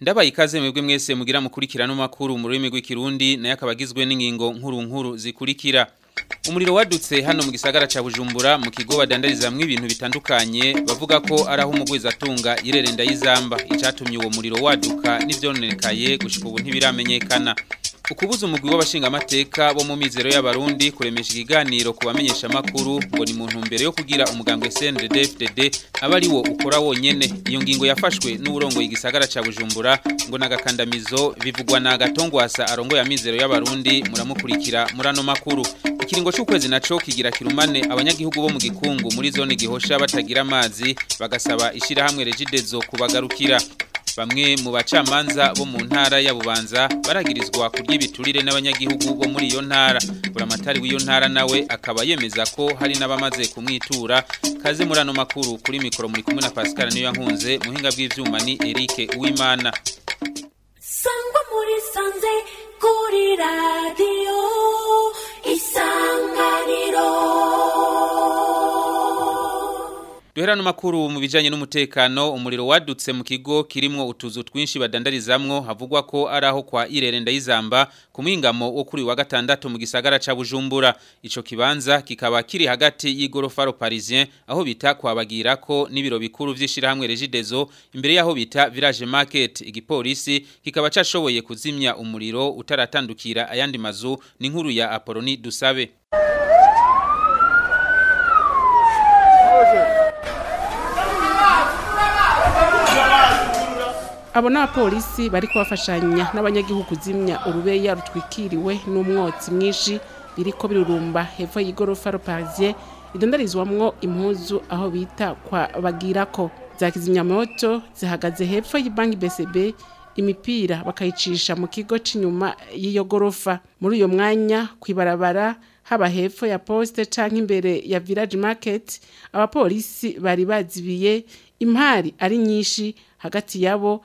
Mwabaye ikaze mwebwe mwese mugira mukurikira no makuru mu rurimi rw'ikirundi naye akabagizwe n'ingingo nkuru nkuru zikurikira. Umuriro wadutse hano mu gisagara ca Bujumbura mu kigo badandarizamwe ibintu bitandukanye bavuga ko araho umugwiza atunga irerenda y'izamba icatumye uwo muriro waduka n'ivyonenekaye gushika ubu ntibiramenyekana. ukubuza umugwi w'abashingamateka bo mu mizero y'abarundi kuremesha ikiganiro ku bamenyesha makuru ngo ni muntu mbere yo kugira umugambwe CNDD-FDD aba ari ukora wonyene iyo ngingo yafashwe n'urongoye igisagara ca Bujumbura ngo nagakandamizo bivugwa na Gatongwasa arongo ya mizero y'abarundi muramukurikira murano makuru ikiringo cy'ukwezi naco kigira kirumane abanyagihugu bo mu gikungu muri zone gihosha batagira amazi bagasaba ishira hamwe kubagarukira bamwe mu bacamanza bo mu ntara ya bubanza baragirizwa ku by'ibiturire n'abanyagihugu bo muri iyo ntara buramatari w'iyo ntara nawe akaba yemeza ko hari n'abamaze kumwitura kaze muri ano makuru kuri mikoro muri kumwe na Pascal niyo yankunze muhinga bw'ivyuma ni Eric Uwimana radio isanganiro duhera no makuru mu n'umutekano umuriro wadutse mu kigo kirimo utuzu twinshi badandarizamwo havugwa ko araho kwa irere yizamba ku mwingamo wo kuri wa gatandatu mu gisagara ca Bujumbura ico kibanza kikaba kiri hagati y'igorofaro parisien aho bita kwabagira ko n'ibiro bikuru vyishira vy'ishirahamwe Regidezo imbere yaho bita Village Market igipolisi kikaba cashoboye kuzimya umuriro utaratandukira ayandi mazu ni nkuru ya Apoloni dusabe abo ni abapolisi bari kubafashanya n'abanyagihugu zimya urubeya rutwikiriwe n'umwotsi mwinshi biri ko birurumba hepfo y'igorofa rupaziye idondarizwamwo impuzu aho bita kwa bagira ko za kizimyamoto zihagaze hepfo y'ibanki BCB imipira bakayicisha mu kigo cyinyuma y'iyo gorofa muri uyu mwanya ku ibarabara haba hepfo ya poste canke imbere ya village market abapolisi bari bazibiye impari ari nyinshi hagati yabo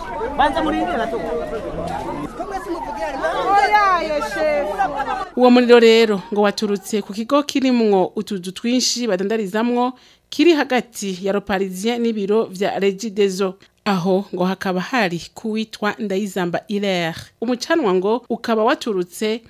banza murindira tu uwo muriro rero ngo waturutse ku kigo kirimwo utuzu twinshi badandarizamwo kiri hagati ya roparizien n'ibiro vya regidezo aho ngo hakaba hari kuwitwa ndayizamba irere umucanwa ngo ukaba waturutse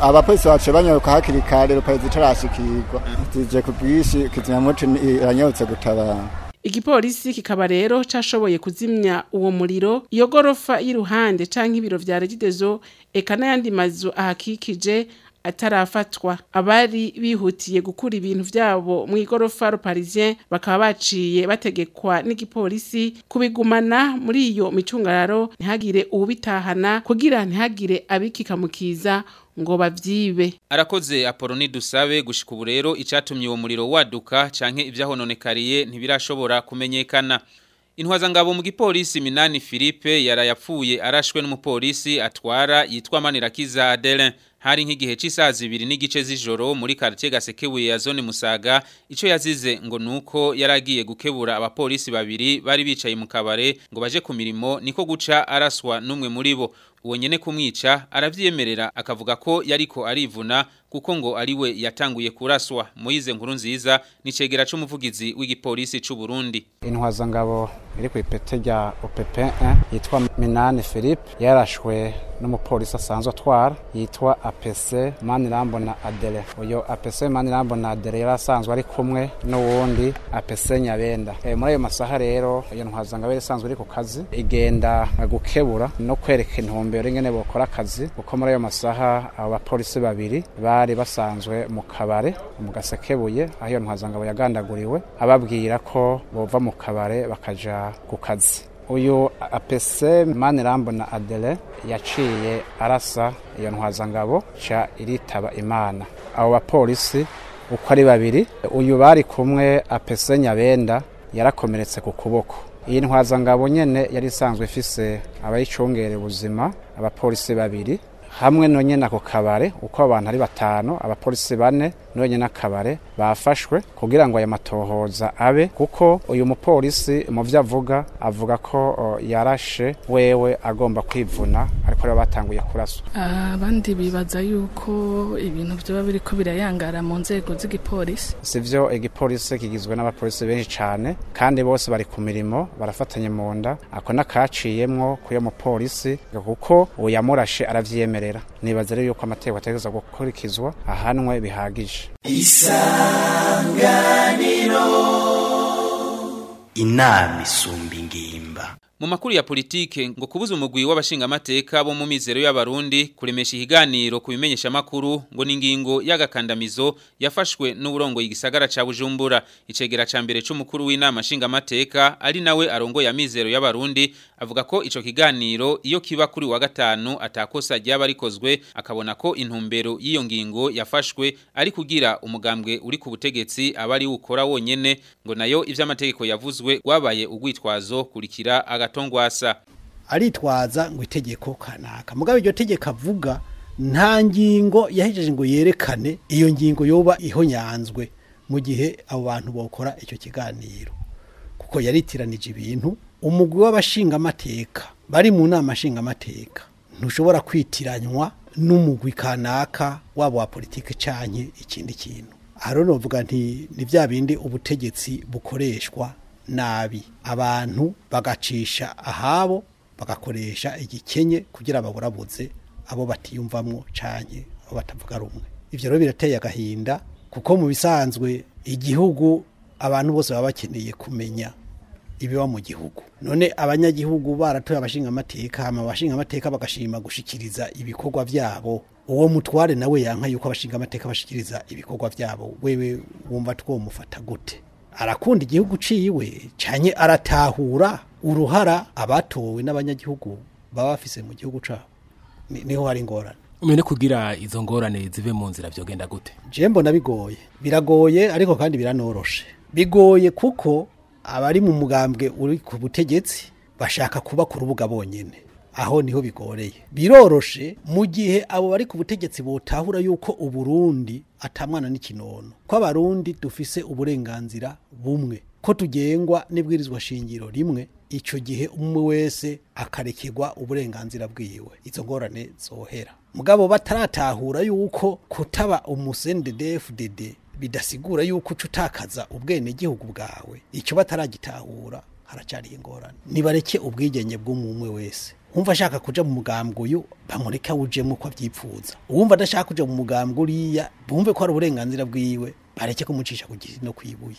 abapolisi bacu banyaruka hakiri kare rupazi itarashikirwa tuje ku bwishi kizimyamuco iranyarutse gutabara Igipolisi kikaba rero cashoboye kuzimya uwo muriro iyo gorofa y'iruhande canke ibiro vya Regidezo eka n'ayandi mazu ahakikije atarafatwa abari bihutiye gukura ibintu byabo mu igorofa ruparisien bakaba baciye bategekwa n'igipolisi kubigumana muri iyo micungararo ntihagire uwubitahana kugira ntihagire abikikamukiza ngo bavyibe arakoze apoloni dusabe gushika ubu rero icatumye uwo muriro waduka canke ivyahononekariye ntibirashobora kumenyekana intwazangabo mu gipolisi minani Philippe yarayapfuye arashwe n'umupolisi atwara yitwa Manirakiza Adelin hari nk'igihe cy'isaha zibiri n'igice z'ijoro muri quartier gasekebuye ya zone Musaga icyo yazize ngo nuko yaragiye gukebura abapolisi babiri bari bicaye mu kabare ngo baje ku mirimo niko guca araswa numwe muri bo uwo nyene kumwica aravyemerera akavuga ko yariko arivuna kuko ngo ariwe yatanguye kuraswa muyize nkuru nziza nicegera cy'umuvugizi w'igipolisi cy'u Burundi intwazangabo iri ku ipete rya opepe yitwa minani philippe yarashwe n'umupolisi asanzwe atwara yitwa apese manirambona adere uyu apese manirambona adere yari asanzwe ari kumwe n'uwundi apese nyabenda eh, muri ayo masaha rero iyo ntwazangabo yari isanzwe iri ku kazi igenda gukebura no kwereka intumbero ingene bakora akazi kuko muri ayo masaha abo bapolisi babiri ba bari basanzwe mu kabare mu gasekebuye aho iyo ntwazanga yagandaguriwe ababwira ko bova mu kabare bakaja ku kazi uyu apese na Adele yaciye arasa iyo ntwazangabo ca iritaba imana abo bapolisi uko ari babiri uyu bari kumwe apese nyabenda yarakomeretse ku kuboko iyi ntwazangabo nyene yari isanzwe ifise abayicungera ubuzima abapolisi babiri hamwe nonyine ako kabare uko abantu ari batanu abapolisi bane nonyine akabare bafashwe kugira ngo aya matohoza abe kuko uyu mupolisi mu byo avuga avuga ko yarashe wewe agomba kwivuna ariko rero batanguye kuraswa ah, abandi bibaza yuko ibintu byaba biri ko birayangara mu nzego z'igipolisi si byo igipolisi kigizwe n'abapolisi benshi cyane kandi bose bari ku mirimo barafatanye mu nda ako n’akaciyemo ku yo mupolisi kuko uyamurashe arabyemera kuyemerera nibaza rero yuko amategeko ategereza gukurikizwa ahanwe bihagije isanganiro inama isumba ingimba mu makuru ya politike ngo kubuza umugwi w'abashingamateka bo mu mizero y'abarundi kuremesha ihiganiro ku bimenyesha ngo ni ingingo y'agakandamizo yafashwe n'uburongo y'igisagara cya Bujumbura icegera ca mbere c'umukuru w'inama nshingamateka ari nawe arongo ya y'abarundi avuga ko ico kiganiro iyo kiba kuri wa gatanu atakosa ryaba rikozwe akabona ko intumbero y'iyo ngingo yafashwe ari kugira umugambwe uri ku butegetsi abari ukora wonyene ngo nayo ivy'amategeko yavuzwe wabaye ugwitwazo kurikira aga gato ngwasa aritwaza ngo itegeko kanaka Mugabe Iyo tegeka avuga nta ngingo yahejeje ngo yerekane iyo ngingo yoba ihonyanzwe mu gihe abo bantu bakora icyo kiganiro kuko yaritiranije ibintu umugwi w'abashingamateka bari mu nama nshingamateka ntushobora kwitiranywa n'umugwi kanaka wabo wa politiki cyanye ikindi kintu hano uvuga nti ni bya bindi ubutegetsi bukoreshwa nabi abantu bagacisha ahabo bagakoresha igikenye kugira baburabuze abo batiyumvamo cyane abo batavuga rumwe ibyo rero birateye agahinda kuko mu bisanzwe igihugu abantu bose baba bakeneye kumenya ibiba mu gihugu none abanyagihugu baratuye abashingamateka hama amateka bagashima gushikiriza ibikorwa byabo uwo mutware nawe yanka yuko abashingamateka bashikiriza ibikorwa byabo wewe wumva twomufata gute arakunda igihugu uciye cyane aratahura uruhara abatowe n'abanyagihugu baba bafise mu gihugu cyabo niho hari ingorane umenya kugira izo ngorane zive mu nzira byogenda gute jembo bigoye biragoye ariko kandi biranoroshe bigoye kuko abari mu mugambwe uri ku butegetsi bashaka kuba ku rubuga bonyine aho niho bigoreye biroroshe mu gihe abo bari ku butegetsi botahura yuko uburundi atamwana n'ikinono ko abarundi dufise uburenganzira bumwe ko tugengwa n'ibwirizwa shingiro rimwe icyo gihe umwe wese akarekegwa uburenganzira bwiwe izo ngorane zohera mugabo bataratahura yuko kutaba fDD bidasigura yuko uca utakaza ubwenegihugu bwawe icyo bataragitahura haracyari ingorane nibareke ubwigenge bw'umwe wese nkumva ashaka kuja mu mugambwe uyu bamureke awujemo uko abyipfuza uwumva adashaka kuja mu mugambwe uriya bumve ko ari uburenganzira bwiwe bareke kumucisha ku giti no kwibuye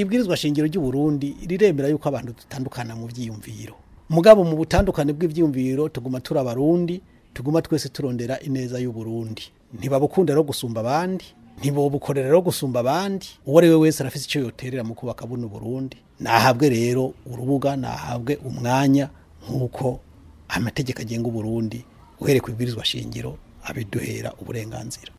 ibwirizwa shingiro ry'u Burundi riremera yuko abantu dutandukana mu byiyumviro mugabo mu butandukane bw'ibyiyumviro tuguma turi abarundi tuguma twese turondera ineza y'u Burundi ntibabukunda rero gusumba abandi ntibobukorera rero gusumba abandi uwo ari we wese arafite icyo yoterera mu kubaka buno Burundi nahabwe rero urubuga nahabwe umwanya nk'uko amategeko agenga uburundi uhereye ku ibwirizwa shingiro abiduhera uburenganzira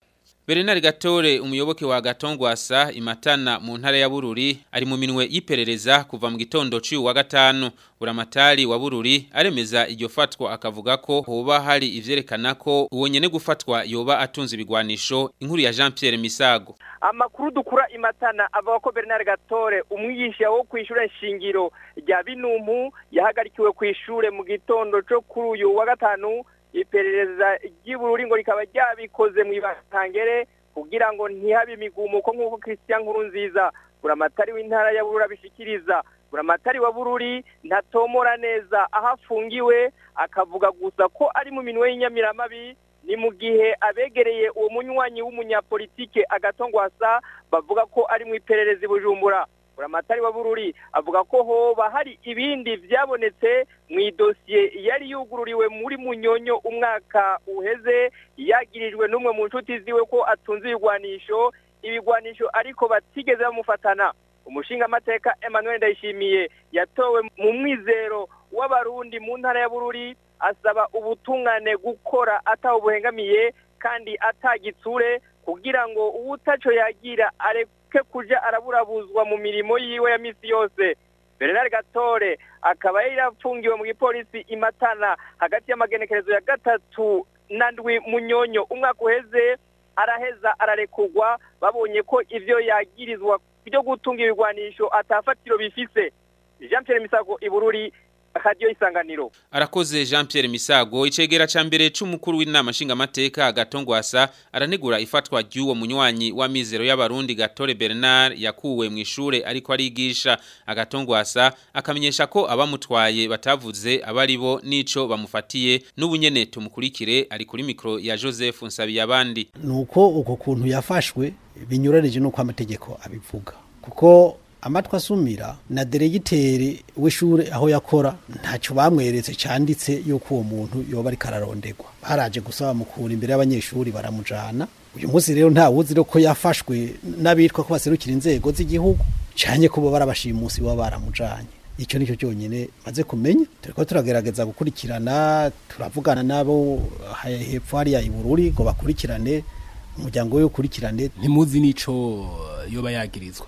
Bernard Gatore umuyoboke wa Gatongwasa imatana mu ntara ya Bururi ari mu minwe y'iperereza kuva mu gitondo cy'u wa gatano buramatari wa Bururi aremeza iryo fatwa akavuga ko hoba hari ivyerekana ko uwo gufatwa yoba atunze ibigwanisho inkuru ya Jean Pierre Misago Amakuru dukura imatana avuga ko Bernard Gatore umwigisha wo kwishura shingiro rya Binumpu yahagarikiwe kw'ishure mu gitondo cyo kuri uyu wa gatanu iperereza ry'ubururi ngo rikaba ryabikoze mu ibantangere kugira ngo ntihabe imigumuko nk'uko christian nkurunziza buramatari w'intara ya bururi abishikiriza buramatari wa bururi ntatomora neza aho afungiwe akavuga gusa ko ari mu minwe y'inyamiramabi ni mu gihe abegereye uwo munywanyi w'umunyapolitike agatongwasa bavuga ko ari mu iperereza i bujumbura buramatari wa bururi avuga ko hoba hari ibindi byabonetse mu idosiye yari yugururiwe muri munyonyo umwaka uheze yagirijwe n'umwe mu nshuti ziwe ko atunze ibigwanisho ibigwanisho ariko batigeze bamufatana umushingamateka Emmanuel ndayishimiye yatowe mu mwizero w'abarundi mu ntara ya bururi asaba ubutungane gukora atawe buhengamiye kandi atagitsure kugira ngo uwutaco yagira areke areke kujya araburabuzwa mu mirimo yiwe ya minsi yose Bernard gatore akaba yari yarafungiwe mu gipolisi imatana hagati y'amagenekerezo ya gatatu na ndwi munyonyo umwaka uheze araheza ararekugwa babonye ko ibyo yagirizwa byo gutunga ibigwanisho atafatiro bifise jean Pierre misago ibururi radiyo isanganiro arakoze jean Pierre misago icegera cya mbere cy'umukuru w'inama nshingamateka agatongwasa aranegura ifatwa ry'uwo munywanyi w'amizero y'abarundi gatore bernard yakuwe mu ishuri ariko arigisha agatongwasa akamenyesha ko abamutwaye batavuze abari bo n'icyo bamufatiye n'ubunyene tumukurikire ari kuri micro ya joseph nsabiyabandi ni uko uko kuntu yafashwe binyuranije n'uko amategeko abivuga kuko amatwi asumira na deregiteri w'ishuri aho yakora ntacyo bamweretse cyanditse yuko uwo muntu yoba ari kararondegwa baraje gusaba bamukura imbere y'abanyeshuri baramujana uyu munsi rero nta ntawuzi ko yafashwe n'abitwa ko baserukira inzego z'igihugu cyane kuba barabashimusi baba baramujanye icyo nicyo cyonyine maze kumenya turiko turagerageza gukurikirana turavugana nabo hepfo hariya ibururi ngo bakurikirane umuryango we ukurikirane ntimuzi n'ico yoba yagirizwa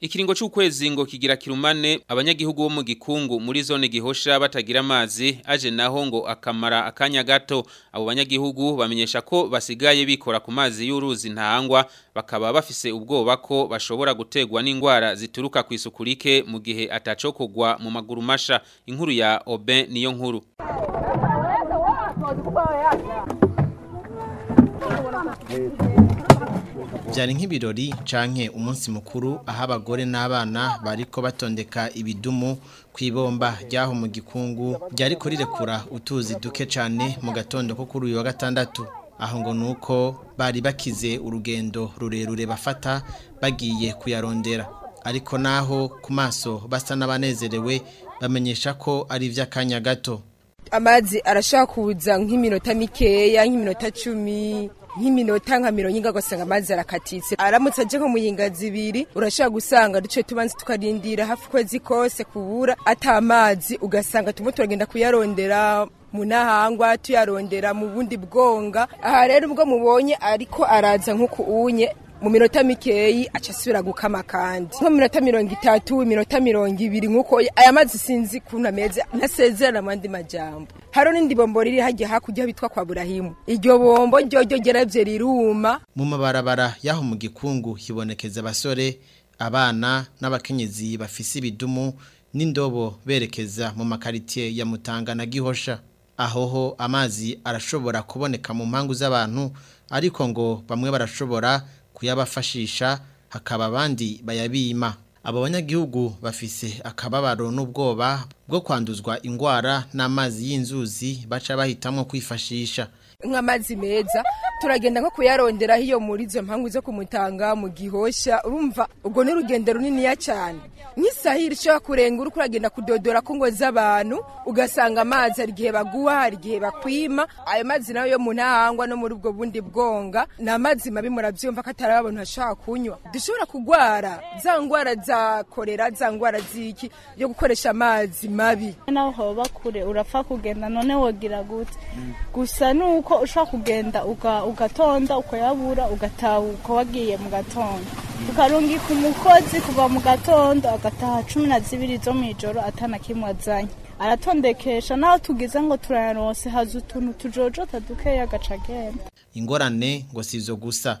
Ikiringo c'ukwezi ngo kigira kirumane abanyagihugu bo mu gikungu muri zone gihosha batagira amazi aje naho ngo akamara akanya gato abo banyagihugu bamenyesha ko basigaye bikora ku mazi y'uruzi ntangwa bakaba bafise ubwoba ko bashobora gutegwa n'ingwara zituruka kuisukulike mugihe atachoko mu gihe inghuru mu maguru masha inkuru ya Oben niyo nkuru byari nk'ibirori canke umunsi mukuru aho abagore n'abana bariko batondeka ibidumu ku ibomba ryaho mu gikungu ryari kurirekura utuzi duke cyane mu gatondo ko kuri uyu wa gatandatu aho ngo ni uko bari bakize urugendo rurerure bafata bagiye kuyarondera ariko naho ku maso basa n'abanezerewe bamenyesha ko ari iby'akanya gato amazi arashaka kuza nk'iminota mikeya nk'iminota cumi nk'iminota nka mirongo inga ugasanga amazi arakatitse aramutse aje nko mu yinga zibiri urashobora gusanga duce tubanza tukarindira hafi ukwezi kose kubura atamazi ugasanga turimo turagenda kuyarondera munahangwa tuyarondera mu bundi bwonga aha rero ubwo mubonye ariko araza nk'uku unye mu minota mikeyi aca asubira gukama kandi nko mu minota mirongo itatu iminota mirongo ibiri nk'uko aya mazi sinzi kuntu ameze ntasezerana mu yandi majyamba hariho n'indi bombo riri hajya hakurya bitwa kwa burahimu iryo bombo ryoryo gerabye riruma mu mabarabara y'aho mu gikungu hibonekeza abasore abana n'abakenyezi bafise ibidumu n'indobo berekeza mu makaritiye ya Mutanga na Gihosha ahoho amazi arashobora kuboneka mu mpangu z'abantu ariko ngo bamwe barashobora kuyabafashisha hakaba abandi bayabima abo banyagihugu bafise akababaro n'ubwoba bwo kwanduzwa ingwara n'amazi y'inzuzi baca bahitamo kwifashisha nk'amazi meza turagenda nko kuyaronderaho iyo muri izo mpangu zo kumutanga mu gihoshya urumva ubwo ni urugendo runiniya cyane nk'isahira ishobora kurenga uri kuragenda kudodora ku ngo z'abantu ugasanga amazi hari igihe baguha hari igihe bakwima ayo mazi nayo yo mu ntahangwa no muri ubwo bundi bwonga ni amazi mabi murabyumva ko atari abantu ashaka kunywa dushobora kurwara za ndwara za korera za ndwara z'iki yo gukoresha amazi mabi naho hoba kure urapfa kugenda none wogira gute mm. gusa ni uko kuko ushobora kugenda ugatonda ukayabura ugataha uko wagiye mu gatondo ukarungika umukozi kuva mu gatondo agataha cumi na zibiri zo mu ijoro atanakimwe azanye aratondekesha naho tugize ngo turayaronse haza utuntu tujojota dukeya agaca agenda ingorane ngo si izo gusa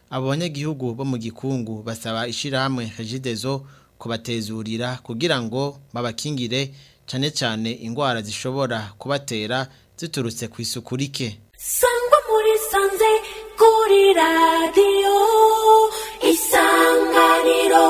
abo banyagihugu bo mu gikungu basaba ishyirahamwe regidezo kubatezurira kugira ngo babakingire cyane cyane indwara zishobora kubatera ziturutse ku isuku rike sangwa muri sanze kuri radiyo isanganiro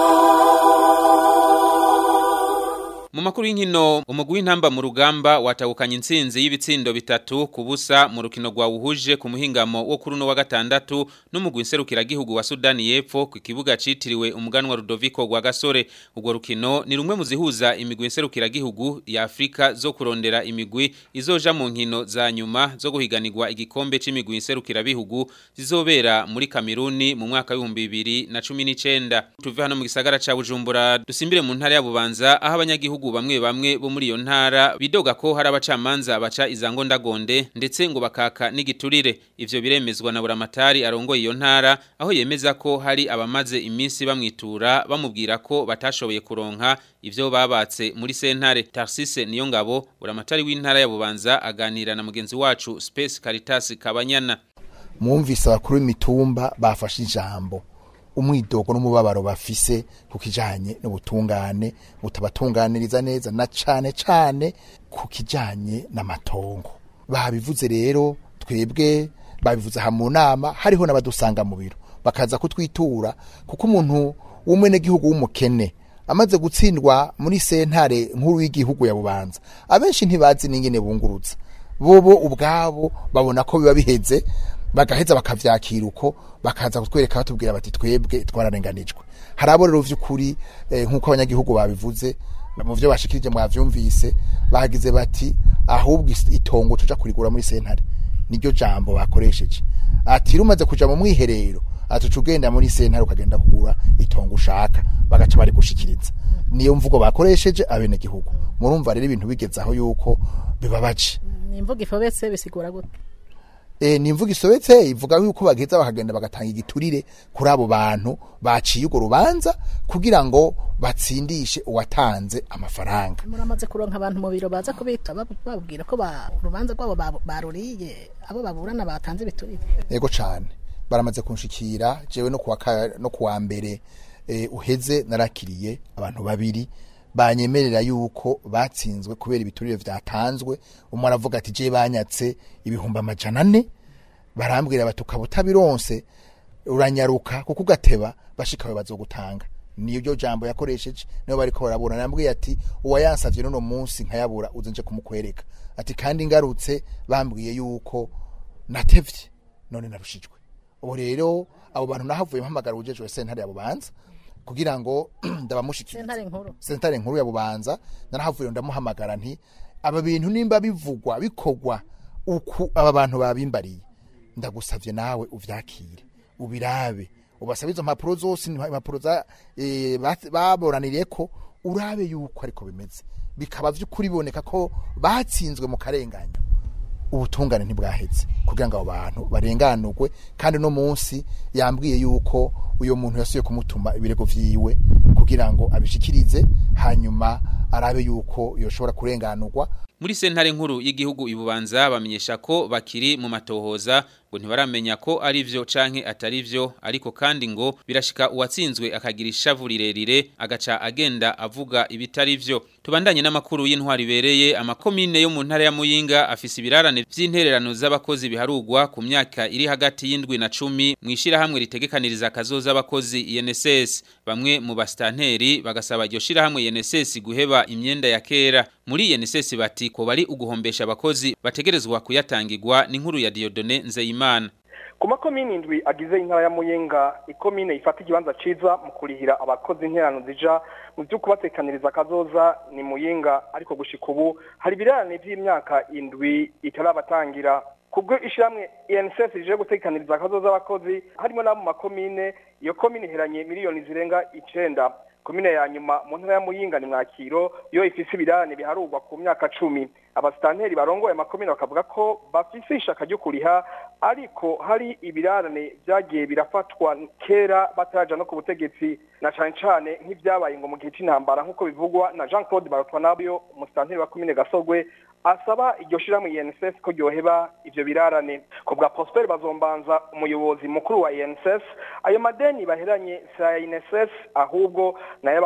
makuru y'inkino umugwi w'intamba mu rugamba watagukanye insinzi y'ibitsindo bitatu ku busa mu rukino rwawuhuje ku muhingamo wo kuri uno wa gatandatu n'umugwi nserukiragihugu wa Sudani y'Epfo ku kibuga citiriwe umuganwa Rudoviko rwa Gasore urwo rukino ni rumwe mu zihuza imigwi nserukiragihugu ya Afrika zo kurondera imigwi izoja mu nkino za nyuma zo guhiganirwa igikombe c'imigwi nserukirabihugu zizobera muri Kameruni mu mwaka w'ibihumbi bibiri na cumi n'icenda tuve hano mu gisagara ca Bujumbura dusimbire mu ntara ya Bubanza aho abanyagihugu bamwe bamwe bo muri iyo ntara bidoga ko hari abacamanza baca izango ndagonde ndetse ngo bakaka n'igiturire ivyo biremezwa na buramatari arongoye iyo ntara aho yemeza ko hari abamaze iminsi bamwitura bamubwira ko batashoboye kuronka ivyo babatse muri sentare Tarsise niyo ngabo buramatari w'intara ya Bubanza aganira na mugenzi wacu Space Caritas Kabanyana mumvise abakuru b'imitumba bafashe ijambo Umwidogo n'umubabaro bafise ku kijyanye n'ubutungane butabatunganiriza neza na cyane cyane ku kijanye n'amatongo babivuze rero twebwe babivuze aha mu nama hariho n'abadusanga mu biro bakaza kutwitura kuko umuntu w'umwenegihugu w'umukene amaze gutsindwa muri sentare nkuru y'igihugu ya bubanza abenshi ntibazi n'ingene bungurutse bobo ubwabo babona ko biba biheze bagaheza bakavyakira uko bakaza kutwereka batubwira bati twebwe twararenganijwe hari abo rero vy'ukuri eh, nk'uko abanyagihugu babivuze mu vyo bashikirije mwavyumvise bagize bati ahubwo itongo tuja kurigura muri sentare niryo jambo bakoresheje ati rumaze kuja mu mwiherero atuca ugenda muri sentare ukagenda kugura itongo ushaka bagaca bari gushikiriza niyo mvugo bakoresheje abenegihugu murumva rero ibintu bigeze aho yuko bibabaje imvugo ifobetse bisigura gute Eh, ni imvugo isobetse ivuga yuko bageza bakagenda bagatanga igiturire kuri abo bantu baciye urwo rubanza kugira ngo batsindishe uwatanze amafaranga muramaze kuronka abantu mu biro baza kubita babwira ko urubanza rwabo baruriye abo baburana batanze ibiturire yego cyane baramaze kunshikira jewe no kuwa mbere eh, uheze narakiriye abantu babiri banyemerera yuko batsinzwe kubera ibiturire byatanzwe umwe aravuga ati je banyatse ibihumbi amajana ane barambwira bati ukaba utabironse uranyaruka kuko ugateba bashikawe bazogutanga niyo jambo yakoresheje niyo bariko barabura nambwiye ati uwayansavye none munsi nkayabura uzenje kumukwereka ati kandi ngarutse bambwiye yuko natevye none narushijwe ubu rero abo bantu nahavuye mpamagara ujejwe sentare yabo banza kugira ngo ndabamushyikirize sentare nkuru ya bubanza narahavuye ndamuhamagara nti aba bintu nimba bivugwa bikogwa uko aba bantu babimbariye ndagusabye nawe ubyakire ubirabe ubasaba izo mpapuro zose impapuro za e, baboraniriye ko urabe yuko ariko bimeze bikaba by'ukuri biboneka ko batsinzwe mu karenganyo ubutungane ntibwahetse kugira ngo abo bantu barenganurwe kandi uno munsi yambwiye yuko uyu muntu yasuye kumutuma ibirego vyiwe kugira ngo abishikirize hanyuma arabe yuko yoshobora kurenganurwa muri sentare nkuru y'igihugu ibubanza bamenyesha ko bakiri mu matohoza ngo ntibaramenya ko ari byo canke atari byo ariko kandi ngo birashika uwatsinzwe akagira ishavurirerire agaca agenda avuga ibitari byo tubandanye n'amakuru y'intwari ibereye amakomine yo mu ntara ya Muyinga afise ibirarane by'intererano z'abakozi biharugwa ku myaka iri hagati y'indwi na cumi mwishira hamwe ritegekaniriza kazo z'abakozi INSS bamwe mu bastanteri bagasaba iryo shirahamwe INSS guheba imyenda ya kera muri nisesi bati ko bari uguhombesha abakozi bategerezwa kuyatangirwa n'inkuru ya Diodone Nzeyimana ku makomini indwi agize intara ya muyenga ikomine ifata ikibanza ciza mu kurihira abakozi interano zija mu byo kubatekaniriza kazoza ni muyenga ariko gushika ubu hari ibirarane vy'imyaka indwi itarabatangira kubwo ishiramwe inss e rije gutekaniriza kazoza abakozi harimo n'abo mu makomine iyo komine iheranye miliyoni zirenga icenda komine ya nyuma mu ntara ya muyinga ni mwakiro iyo ifise ibirane biharurwa ku myaka cumi abasitanteri barongoye amakomine bakavuga ko bafise ishaka ryo kuriha ariko hari ibirane byagiye birafatwa kera bataraja no ku butegetsi na cane cane nk'ivyabaye ngo mu gihe c'intambara nk'uko bivugwa na jean claude barotwanabuyo umusitanteri wa komine gasogwe asaba iryo shyirahamwe UNSS ko ryoheba ibyo birarane ku bwa Prosper Bazombanza umuyobozi mukuru wa UNSS ayo madeni baheranye si aya ahubwo nayo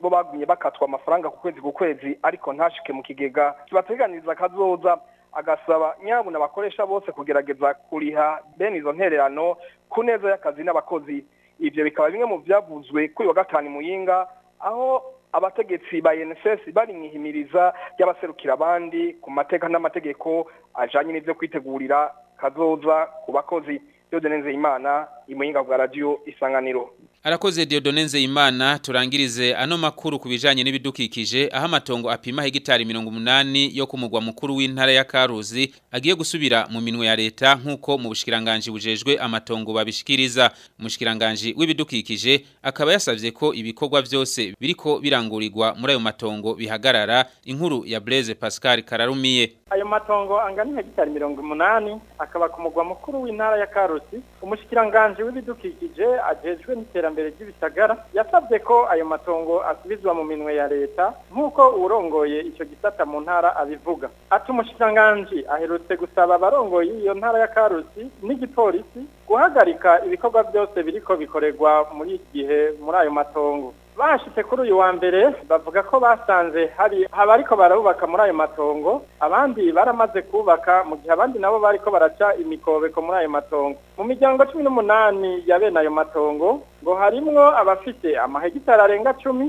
bo bagumye bakatwa amafaranga ku kwezi ku kwezi ariko ntashike mu kigega kibateganiriza akazoza agasaba nyabo n'abakoresha bose kugerageza kuriha bene izo ntererano ku neza y'akazi n'abakozi ibyo bikaba bimwe mu byavuzwe kuri wa gatanu muyinga aho abategetsi ba NSS bari mu ihimiriza ry'abaserukira abandi ku mateka n'amategeko ajanye n'ivyo kwitegurira kazoza ku bakozi Diodeneze Imana imuyinga bwa radio isanganiro arakoze Diodone Nzeyimana turangirize ano makuru ku bijanye n'ibidukikije aho amatongo apima hegitari mirongo umunani yo kumugwa mukuru w'intara ya karuzi agiye gusubira mu minwe ya leta nk'uko mu bushikiranganji bujejwe amatongo babishikiriza umushikiranganji w'ibidukikije akaba yasabye ko ibikorwa byose biriko birangurirwa muri ayo matongo bihagarara inkuru ya Blaise Pascal Kararumiye ayo matongo angana hegitari mirongo umunani akaba ku mugwa mukuru w'intara ya karuzi umushikiranganji w'ibidukikije ajejwe n'iterambere iterambere ry'ibisagara yasabye ko ayo matongo asubizwa mu minwe ya leta nk'uko urongoye icyo gisata mu ntara abivuga ati umushikiranganji aherutse gusaba abarongoye iyo ntara ya karusi n'igipolisi guhagarika ibikorwa byose biriko bikorerwa muri iki gihe muri ayo matongo bashitse kuri uyu wa mbere bavuga ko basanze hari haba ariko barabubaka muri ayo matongo abandi baramaze kubaka mu gihe abandi nabo bariko baraca imikobeko muri ayo matongo mu miryango cumi n'umunani ya bene ayo matongo ngo harimwo abafite amahegitari arenga cumi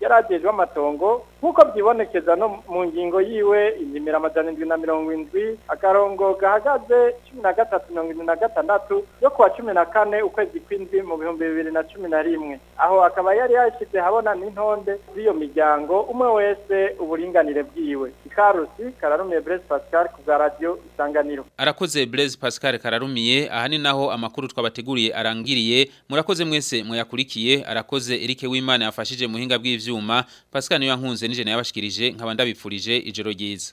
yari agejwe amatongo nk'uko byibonekeza no mu ngingo yiwe inimero amajana indwi na mirongo indwi akarongo gahagaze cumi na gatatu mirongo indwi na gatandatu yo kuwa cumi na kane ukwezi kw'indwi mu bihumbi bibiri na cumi na rimwe aho akaba yari yashyize habona n'intonde z'iyo miryango umwe wese uburinganire bwiwe ikarusi kararumiye blaise pascal ku bwa radiyo isanganiro arakoze blaise pascal kararumiye aha ni naho amakuru twabateguriye arangiriye murakoze mwese muyakurikiye arakoze Eric w'Imana yafashije muhinga bw'ivyuma Pascal niyo yankunze nije nayabashikirije nkaba ndabipfurije ijoro ryiza